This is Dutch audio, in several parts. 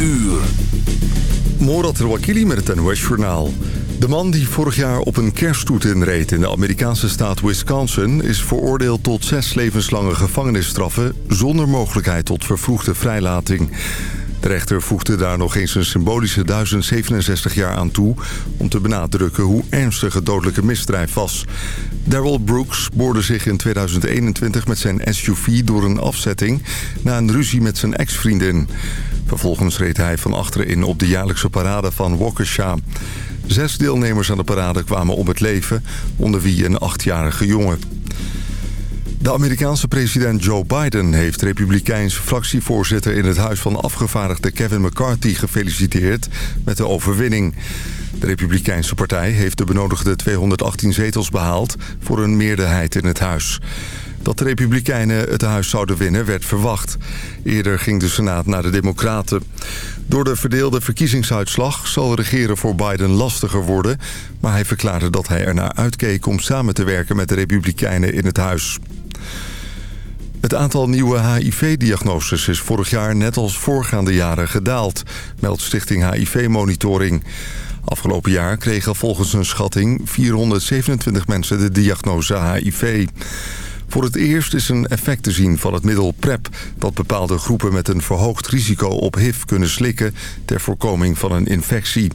uur. Morat Rouakili met het NOS Journaal. De man die vorig jaar op een kerststoet inreed in de Amerikaanse staat Wisconsin... is veroordeeld tot zes levenslange gevangenisstraffen... zonder mogelijkheid tot vervroegde vrijlating. De rechter voegde daar nog eens een symbolische 1067 jaar aan toe... om te benadrukken hoe ernstig het dodelijke misdrijf was. Daryl Brooks boorde zich in 2021 met zijn SUV door een afzetting... na een ruzie met zijn ex-vriendin. Vervolgens reed hij van achteren in op de jaarlijkse parade van Waukesha. Zes deelnemers aan de parade kwamen om het leven, onder wie een achtjarige jongen. De Amerikaanse president Joe Biden heeft republikeinse fractievoorzitter in het Huis van Afgevaardigden Kevin McCarthy gefeliciteerd met de overwinning. De Republikeinse partij heeft de benodigde 218 zetels behaald voor een meerderheid in het huis. Dat de Republikeinen het huis zouden winnen werd verwacht. Eerder ging de Senaat naar de Democraten. Door de verdeelde verkiezingsuitslag zal regeren voor Biden lastiger worden... maar hij verklaarde dat hij ernaar uitkeek om samen te werken met de Republikeinen in het huis. Het aantal nieuwe HIV-diagnoses is vorig jaar net als voorgaande jaren gedaald, meldt Stichting HIV-monitoring. Afgelopen jaar kregen volgens een schatting 427 mensen de diagnose HIV. Voor het eerst is een effect te zien van het middel PrEP... dat bepaalde groepen met een verhoogd risico op HIV kunnen slikken... ter voorkoming van een infectie.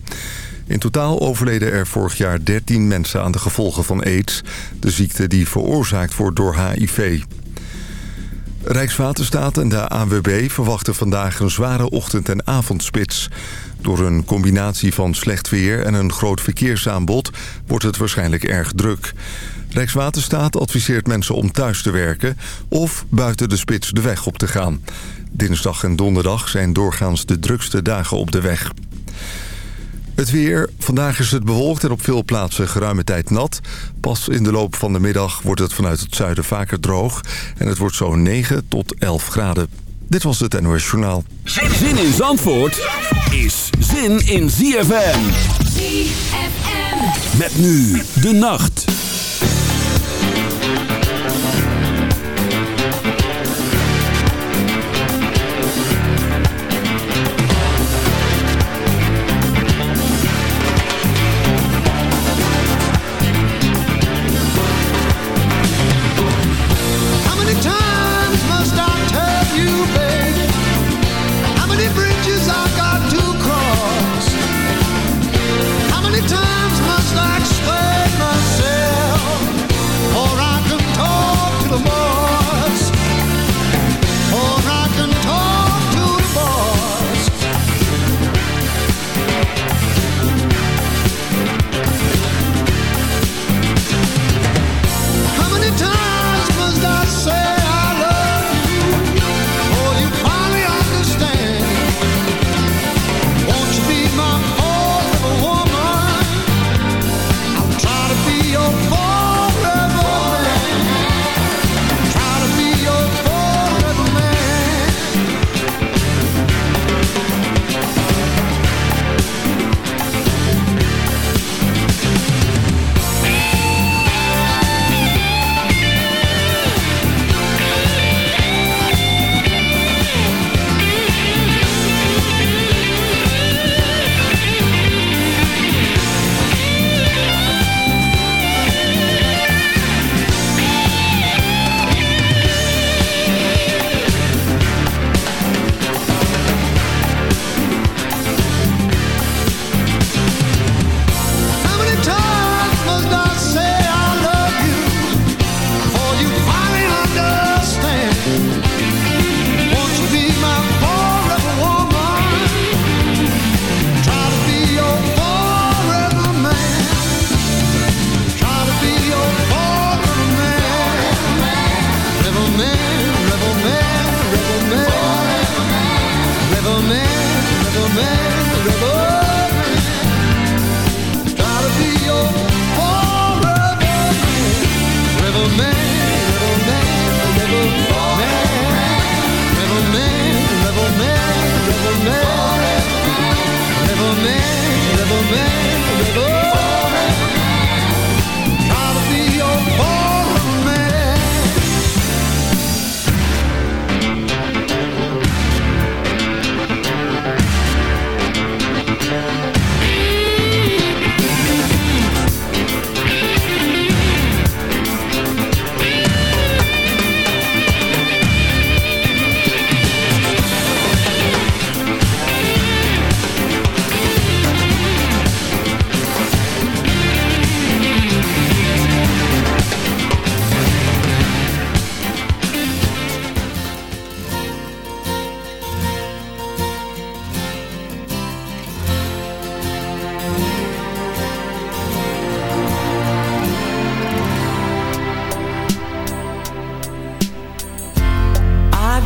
In totaal overleden er vorig jaar 13 mensen aan de gevolgen van aids... de ziekte die veroorzaakt wordt door HIV. Rijkswaterstaat en de ANWB verwachten vandaag een zware ochtend- en avondspits. Door een combinatie van slecht weer en een groot verkeersaanbod wordt het waarschijnlijk erg druk. Rijkswaterstaat adviseert mensen om thuis te werken of buiten de spits de weg op te gaan. Dinsdag en donderdag zijn doorgaans de drukste dagen op de weg. Het weer. Vandaag is het bewolkt en op veel plaatsen geruime tijd nat. Pas in de loop van de middag wordt het vanuit het zuiden vaker droog. En het wordt zo'n 9 tot 11 graden. Dit was het NOS Journaal. Zin in Zandvoort is zin in ZFM. ZFM. Met nu de nacht.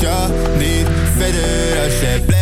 Jou niet verder als jij blijft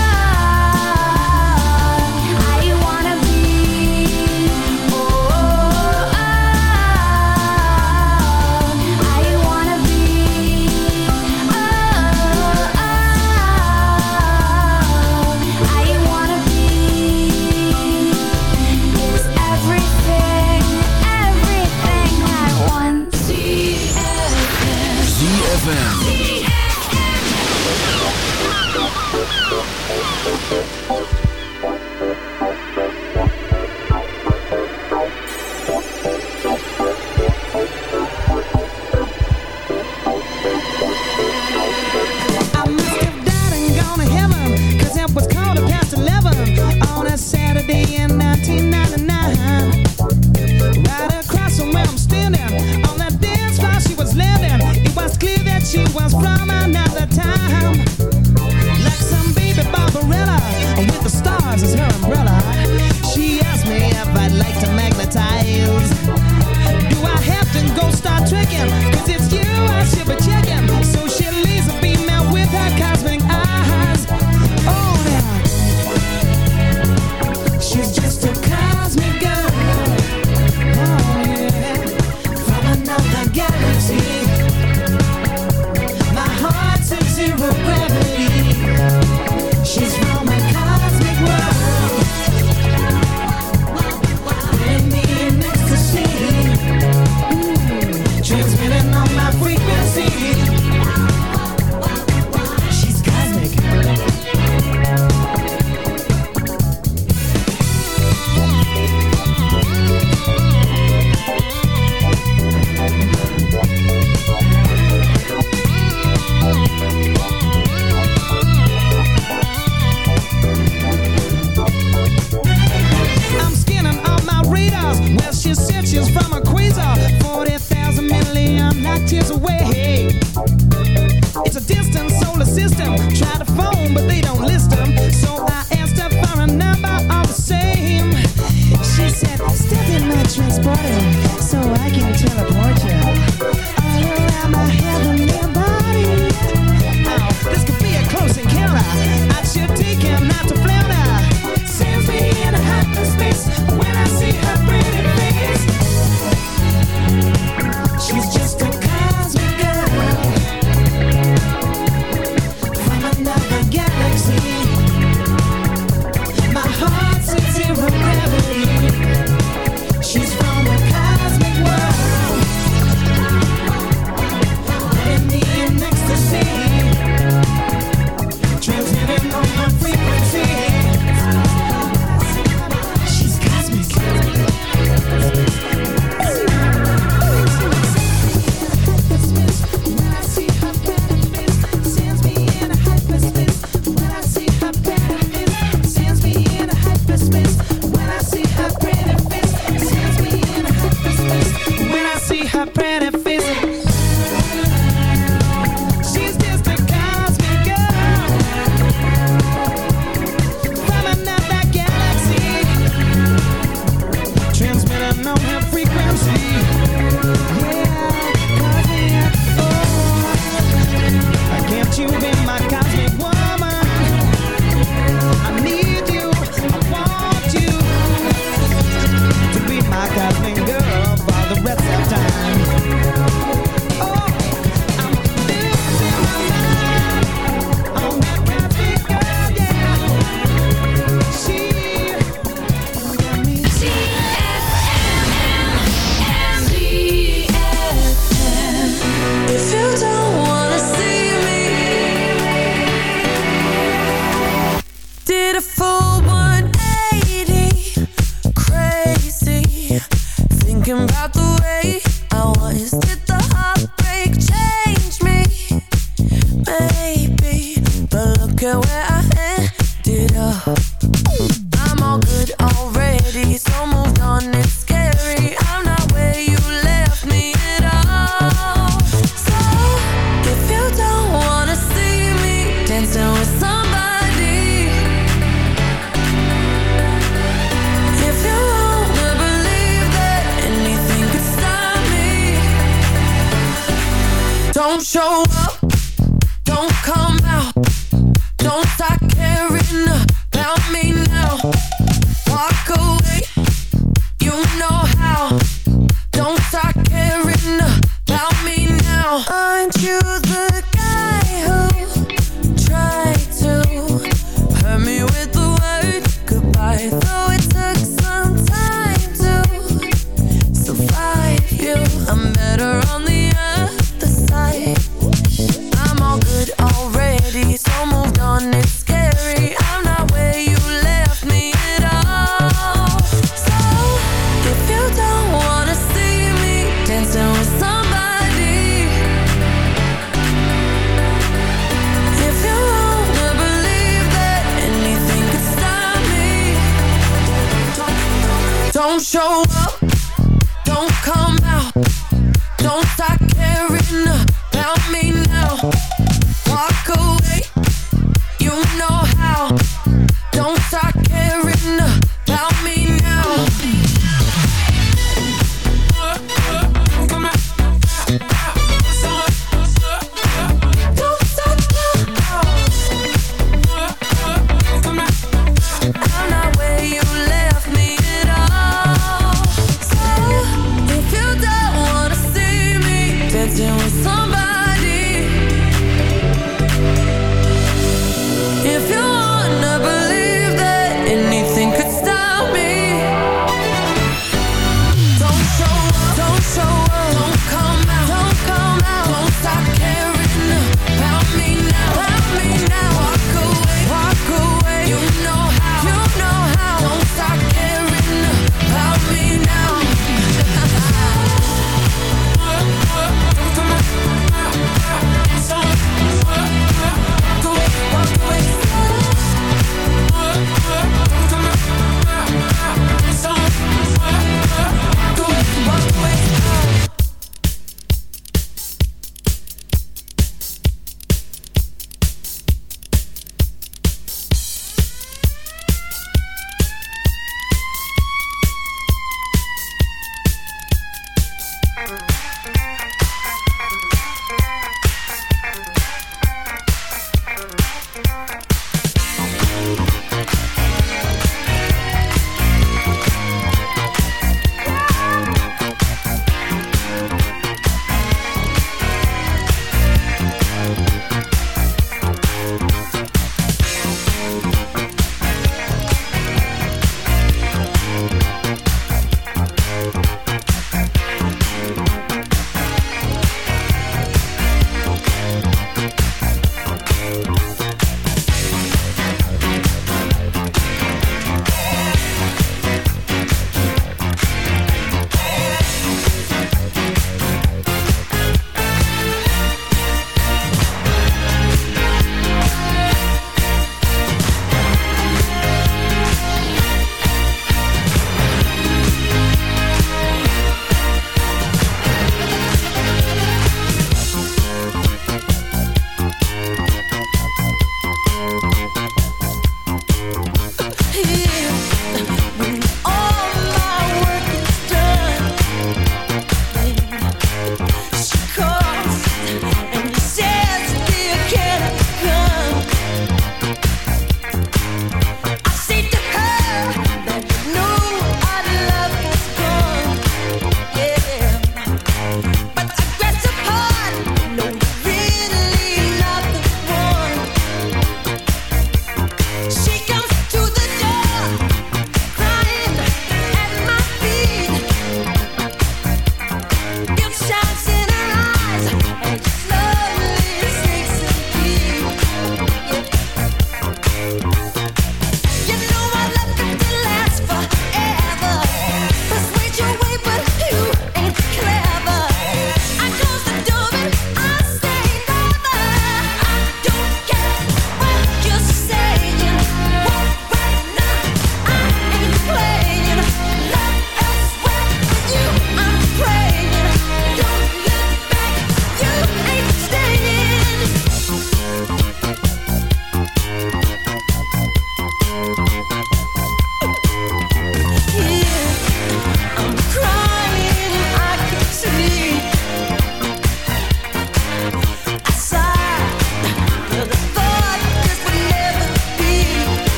Try the phone, but they don't listen.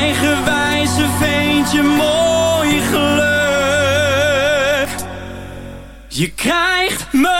eigenwijze veentje mooi geluk. Je krijgt me.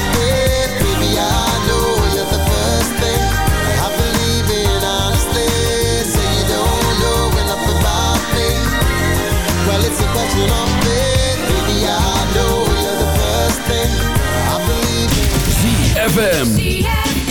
ZFM.